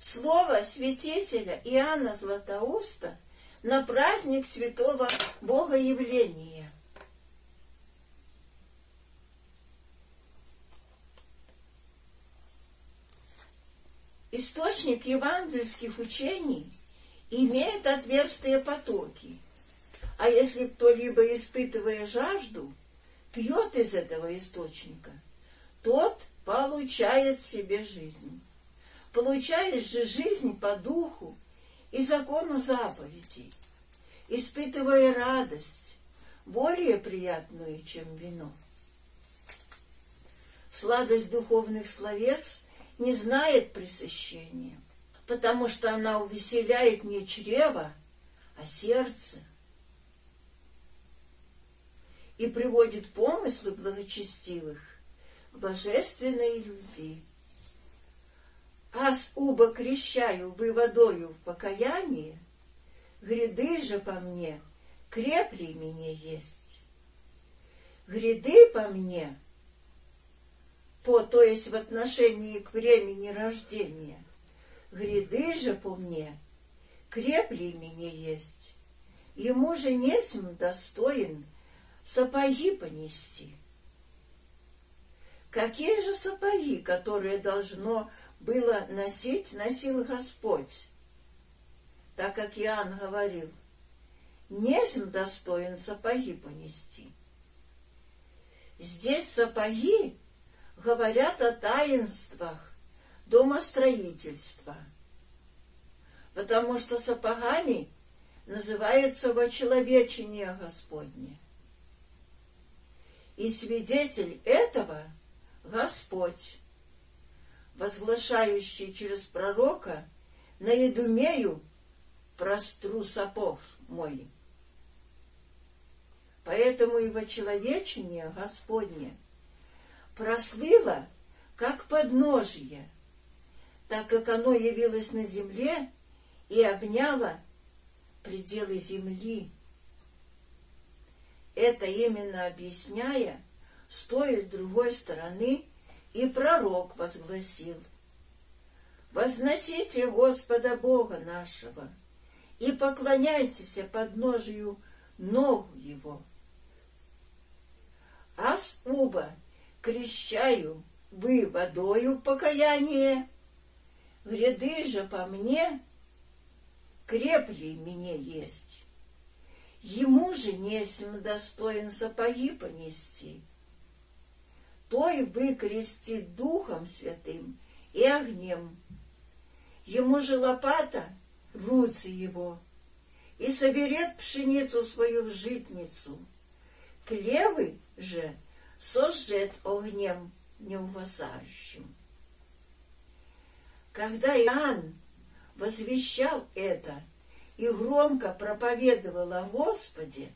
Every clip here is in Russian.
слово святителя Иоанна Златоуста на праздник святого Богоявления. Источник евангельских учений имеет отверстые потоки, а если кто-либо, испытывая жажду, пьет из этого источника, тот получает себе жизнь. Получаешь же жизнь по духу и закону заповедей, испытывая радость, более приятную, чем вино. Сладость духовных словес не знает пресыщения, потому что она увеселяет не чрево, а сердце и приводит помыслы благочестивых к божественной любви. Ас уба крещаю вы водою в покаянии, гряды же по мне крепли мне есть. Гряды по мне, по, то есть в отношении к времени рождения, гряды же по мне крепли мне есть. Ему же несм достоин сапоги понести. Какие же сапоги, которые должно было носить, носил Господь? Так как Иоанн говорил, несем достоин сапоги понести. Здесь сапоги говорят о таинствах домостроительства, потому что сапогами называется вочеловечение Господне. И свидетель этого — Господь, возглашающий через пророка, на Едумею простру сапог мой. Поэтому и вочеловечение Господне прослыло, как подножие, так как оно явилось на земле и обняло пределы земли. Это именно объясняя, стоя с другой стороны, и пророк возгласил, «Возносите Господа Бога нашего и поклоняйтесь подножию ног Его. Ас уба крещаю вы водою в покаяние, гряды же по мне крепли мне есть. Ему же несем достоин сапоги понести» той выкрестит Духом Святым и огнем. Ему же лопата в руце его, и соберет пшеницу свою в житницу. Плевы же сожжет огнем неугасающим. Когда Иоанн возвещал это и громко проповедовал о Господе,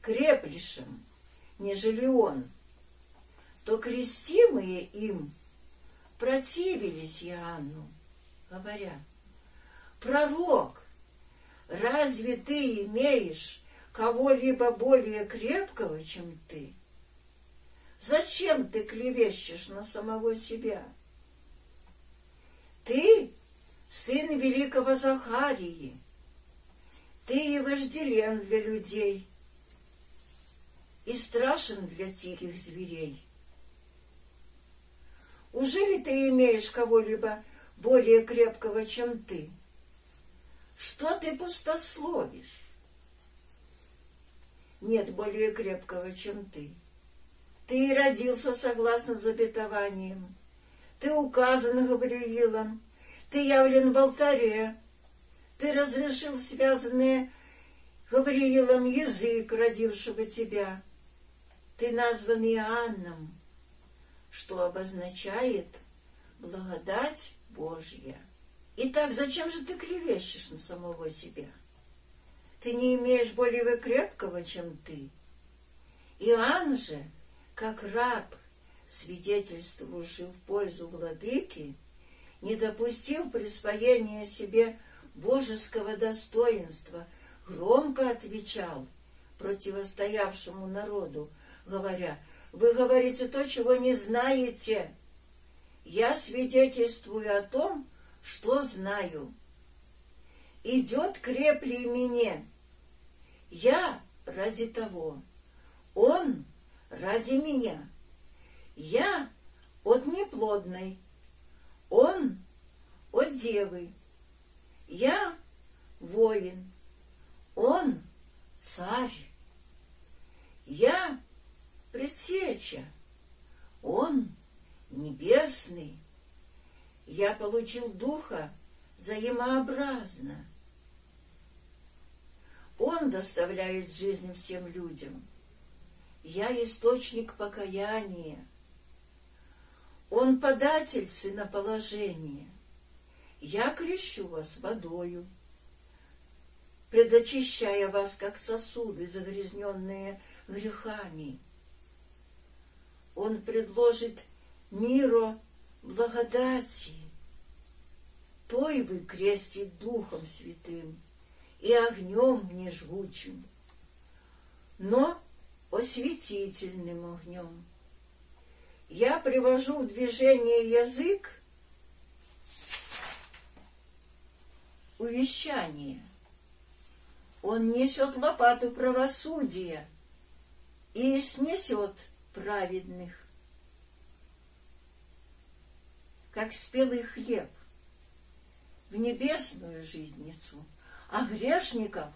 креплешем, нежели он, то крестимые им противились Иоанну, говоря, «Пророк, разве ты имеешь кого-либо более крепкого, чем ты? Зачем ты клевещешь на самого себя? Ты сын великого Захарии, ты и вожделен для людей, и страшен для тихих зверей. Уже ли ты имеешь кого-либо более крепкого, чем ты? Что ты пустословишь? Нет более крепкого, чем ты. Ты родился согласно запятованиям. Ты указан Гавриилом. Ты явлен в алтаре. Ты разрешил связанные Гавриилом язык родившего тебя. Ты назван Иоанном что обозначает благодать Божья. Итак, зачем же ты клевещешь на самого себя? Ты не имеешь более крепкого, чем ты. Иоанн же, как раб, свидетельствующий в пользу владыки, не допустил присвоения себе божеского достоинства, громко отвечал противостоявшему народу, говоря, вы говорите то, чего не знаете. Я свидетельствую о том, что знаю. Идет крепли мне. Я ради того, он ради меня. Я от неплодной, он от девы. Я воин, он царь. Я предсеча, он небесный. Я получил духа взаимообразно. Он доставляет жизнь всем людям. Я источник покаяния. Он податель сыноположения. Я крещу вас водою, предочищая вас, как сосуды, загрязненные грехами. Он предложит миру благодати, той вы крестит Духом Святым и огнем нежгучим, но осветительным огнем. Я привожу в движение язык увещание. Он несет лопату правосудия и снесет праведных, как спелый хлеб в небесную житницу, а грешников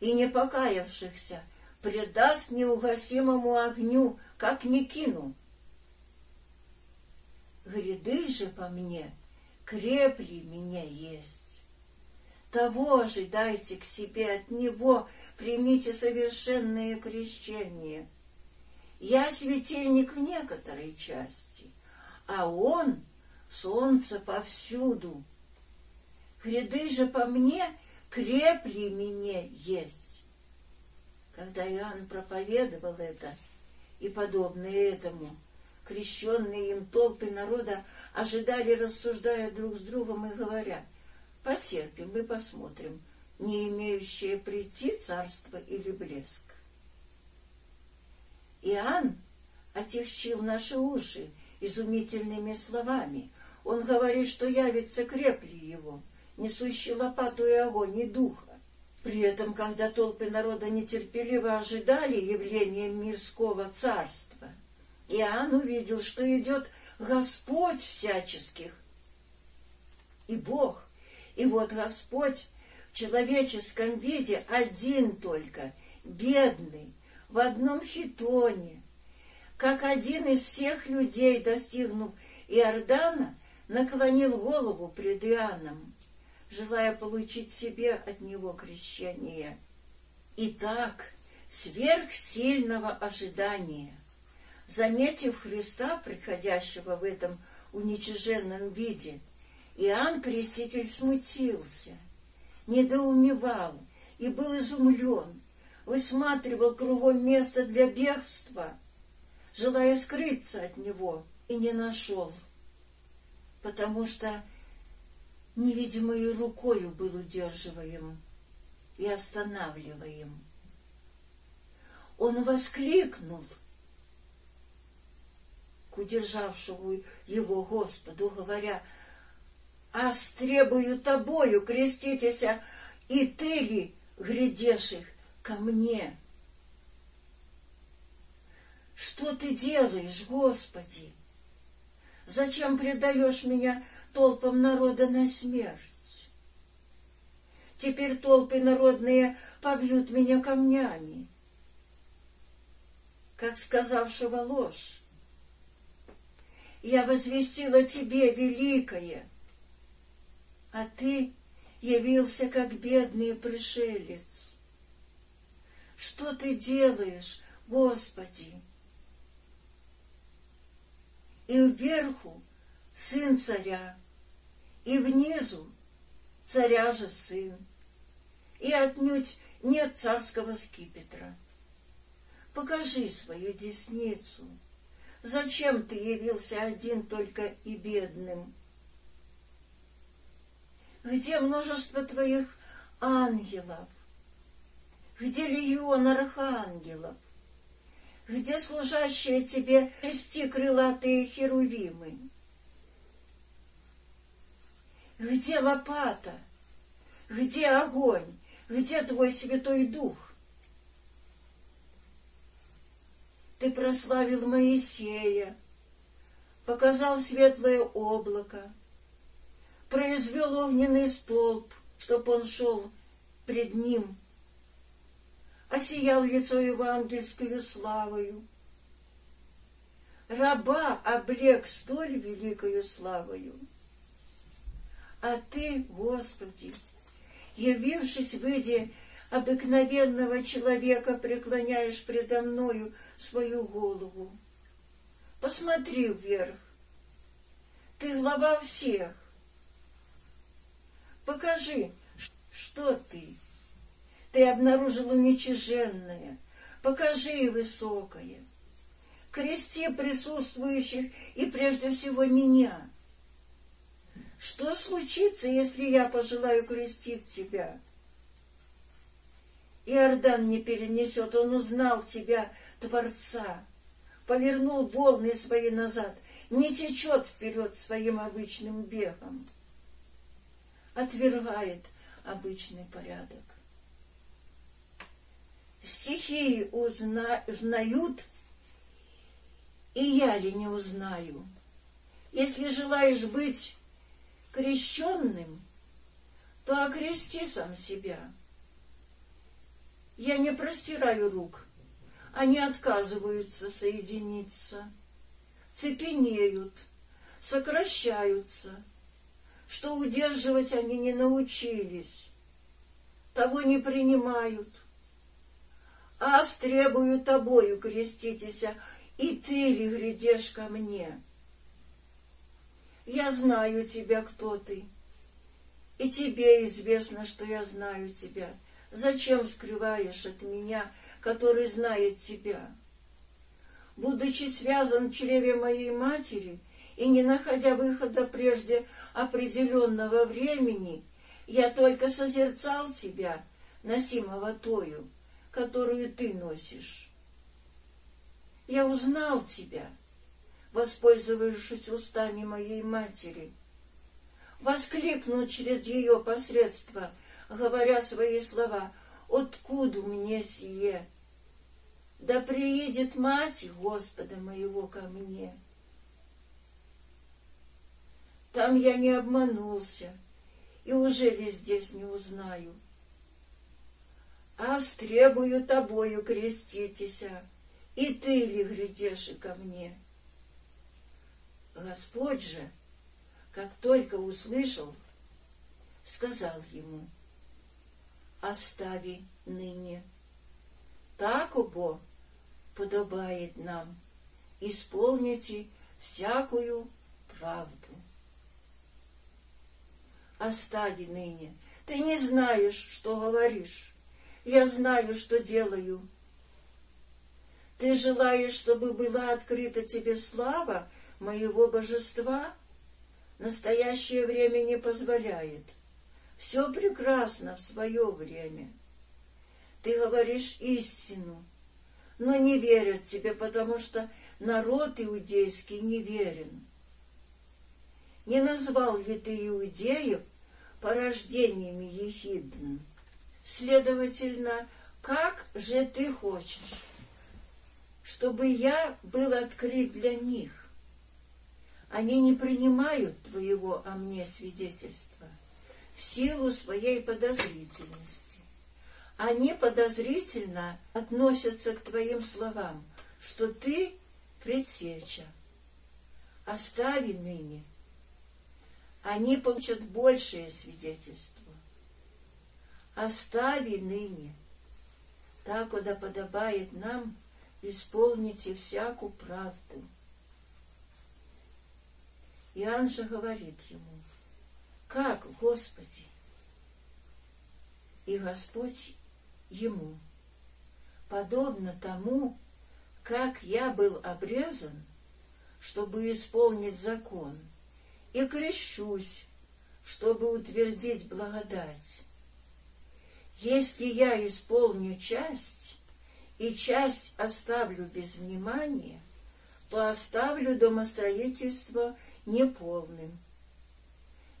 и непокаявшихся предаст неугасимому огню, как Микину. Гряды же по мне, крепли меня есть. Того же дайте к себе от Него, примите совершенное крещение. Я светильник в некоторой части, а Он — солнце повсюду. Гряды же по мне крепли мне есть. Когда Иоанн проповедовал это и подобное этому, крещенные им толпы народа ожидали, рассуждая друг с другом и говоря — Потерпим и посмотрим, не имеющее прийти царство или блеск. Иоанн отягчил наши уши изумительными словами. Он говорит, что явится крепли его, несущий лопату и огонь и духа. При этом, когда толпы народа нетерпеливо ожидали явления мирского царства, Иоанн увидел, что идет Господь всяческих и Бог, и вот Господь в человеческом виде один только, бедный, в одном хитоне, как один из всех людей, достигнув Иордана, наклонил голову пред Иоанном, желая получить себе от него крещение. Итак, сверхсильного ожидания, заметив Христа, приходящего в этом уничиженном виде, Иоанн Креститель смутился, недоумевал и был изумлен, высматривал кругом место для бегства, желая скрыться от него, и не нашел, потому что невидимой рукою был удерживаем и останавливаем. Он воскликнул к удержавшему его Господу, говоря — а стребую тобою креститеся, и ты ли глядишь их ко мне? Что ты делаешь, Господи? Зачем предаешь меня толпам народа на смерть? Теперь толпы народные побьют меня камнями, как сказавшего ложь. Я возвестила тебе великое — а ты явился как бедный пришелец. Что ты делаешь, Господи? И вверху сын царя, и внизу царя же сын, и отнюдь нет царского скипетра. Покажи свою десницу. Зачем ты явился один только и бедным? Где множество твоих ангелов? Где легион архангелов? Где служащие тебе шести крылатые херувимы? Где лопата? Где огонь? Где твой Святой Дух? Ты прославил Моисея, показал светлое облако, произвел огненный столб, чтоб он шел пред ним, осиял лицо евангельскую славою. Раба облег столь великою славою. А ты, Господи, явившись в виде обыкновенного человека, преклоняешь предо мною свою голову. Посмотри вверх. Ты глава всех. Покажи, что ты. Ты обнаружил уничиженное. Покажи высокое. Крести присутствующих и прежде всего меня. Что случится, если я пожелаю крестить тебя? Иордан не перенесет, он узнал тебя, Творца, повернул волны свои назад, не течет вперед своим обычным бегом, отвергает обычный порядок. Стихии узна... узнают, и я ли не узнаю? Если желаешь быть крещенным, то окрести сам себя. Я не простираю рук, они отказываются соединиться, цепенеют, сокращаются, что удерживать они не научились, того не принимают, а требую тобою креститесь, и ты ли грядешь ко мне? Я знаю тебя, кто ты, и тебе известно, что я знаю тебя. Зачем скрываешь от меня который знает тебя. Будучи связан в чреве моей матери и не находя выхода прежде определенного времени, я только созерцал тебя, носимого тою, которую ты носишь. Я узнал тебя, воспользовавшись устами моей матери, воскликнул через ее посредство, говоря свои слова — откуда мне сие? Да приедет мать Господа моего ко мне. Там я не обманулся, и уже ли здесь не узнаю? А стребую тобою креститеся, и ты ли грядешь ко мне? Господь же, как только услышал, сказал ему — остави ныне. Так, убо, подобает нам, исполните всякую правду. Остави ныне, ты не знаешь, что говоришь, я знаю, что делаю. Ты желаешь, чтобы была открыта тебе слава моего божества? Настоящее время не позволяет. Все прекрасно в свое время. Ты говоришь истину, но не верят тебе, потому что народ иудейский не верен. Не назвал ли ты иудеев порождениями ехидн? Следовательно, как же ты хочешь, чтобы я был открыт для них? Они не принимают твоего о мне свидетельства в силу своей подозрительности. Они подозрительно относятся к твоим словам, что ты предсеча. Остави ныне. Они получат большее свидетельство. Остави ныне. Так, куда подобает нам, исполните всякую правду. Иоанн же говорит ему, как, Господи? И Господь ему, подобно тому, как я был обрезан, чтобы исполнить закон, и крещусь, чтобы утвердить благодать. Если я исполню часть, и часть оставлю без внимания, то оставлю домостроительство неполным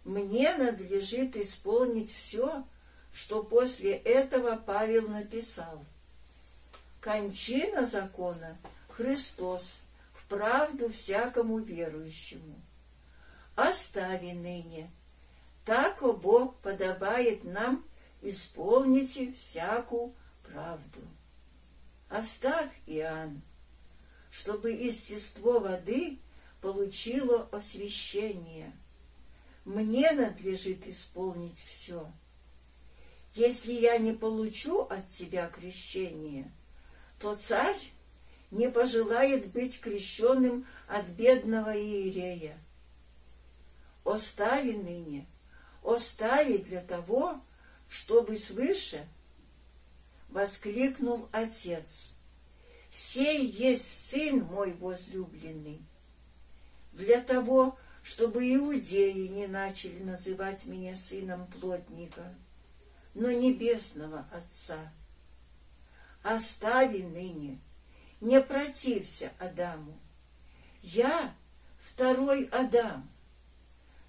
мне надлежит исполнить все, что после этого Павел написал. Кончина закона — Христос, в правду всякому верующему. Остави ныне, так, о Бог, подобает нам исполните всякую правду. Оставь, Иоанн, чтобы естество воды получило освящение. Мне надлежит исполнить все. Если я не получу от тебя крещение, то царь не пожелает быть крещенным от бедного иерея. Остави ныне, остави для того, чтобы свыше воскликнул отец. Сей есть сын мой возлюбленный. Для того, чтобы иудеи не начали называть меня сыном плотника, но небесного Отца. Остави ныне, не протився Адаму. Я второй Адам,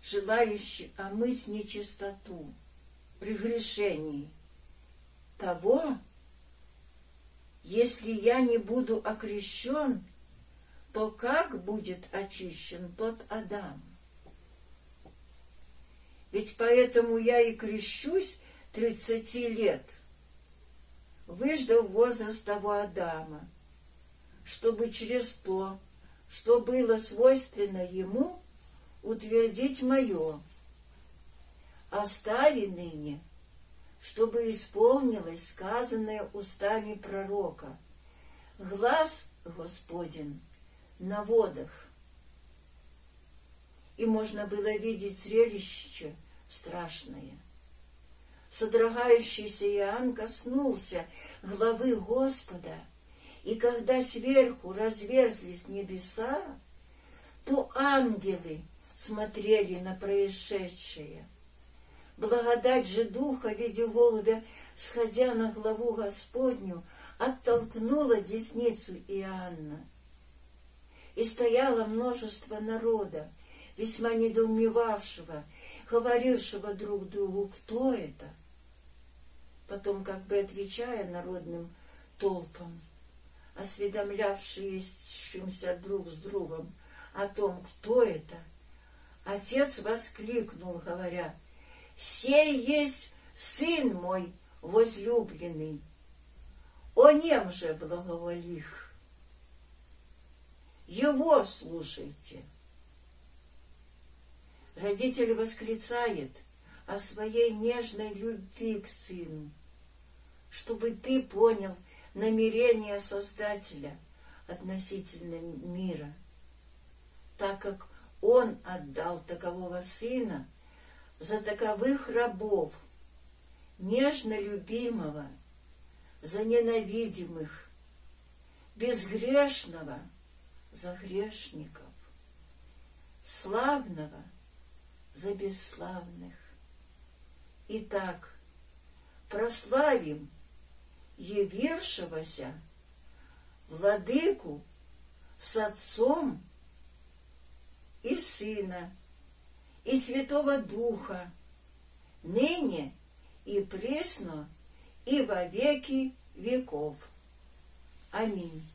желающий омыть нечистоту, прегрешений того, если я не буду окрещен, то как будет очищен тот Адам? Ведь поэтому я и крещусь тридцати лет, выждав возраст того Адама, чтобы через то, что было свойственно ему, утвердить мое. Остави ныне, чтобы исполнилось сказанное устами пророка. Глаз Господен на водах. И можно было видеть зрелище страшное — Содрогающийся Иоанн коснулся главы Господа, и когда сверху разверзлись небеса, то ангелы смотрели на происшедшее. Благодать же Духа в виде голубя, сходя на главу Господню, оттолкнула десницу Иоанна. И стояло множество народа, весьма недоумевавшего, говорившего друг другу, кто это, потом как бы отвечая народным толпам, осведомлявшимся друг с другом о том, кто это, отец воскликнул, говоря, «Сей есть сын мой возлюбленный, о нем же благоволих, его слушайте». Родитель восклицает о своей нежной любви к сыну чтобы ты понял намерение Создателя относительно мира, так как Он отдал такового Сына за таковых рабов, нежно любимого, за ненавидимых, безгрешного за грешников, славного за бесславных. Итак, прославим явившегося владыку с Отцом и Сына, и Святого Духа, ныне и пресно, и во веки веков. Аминь.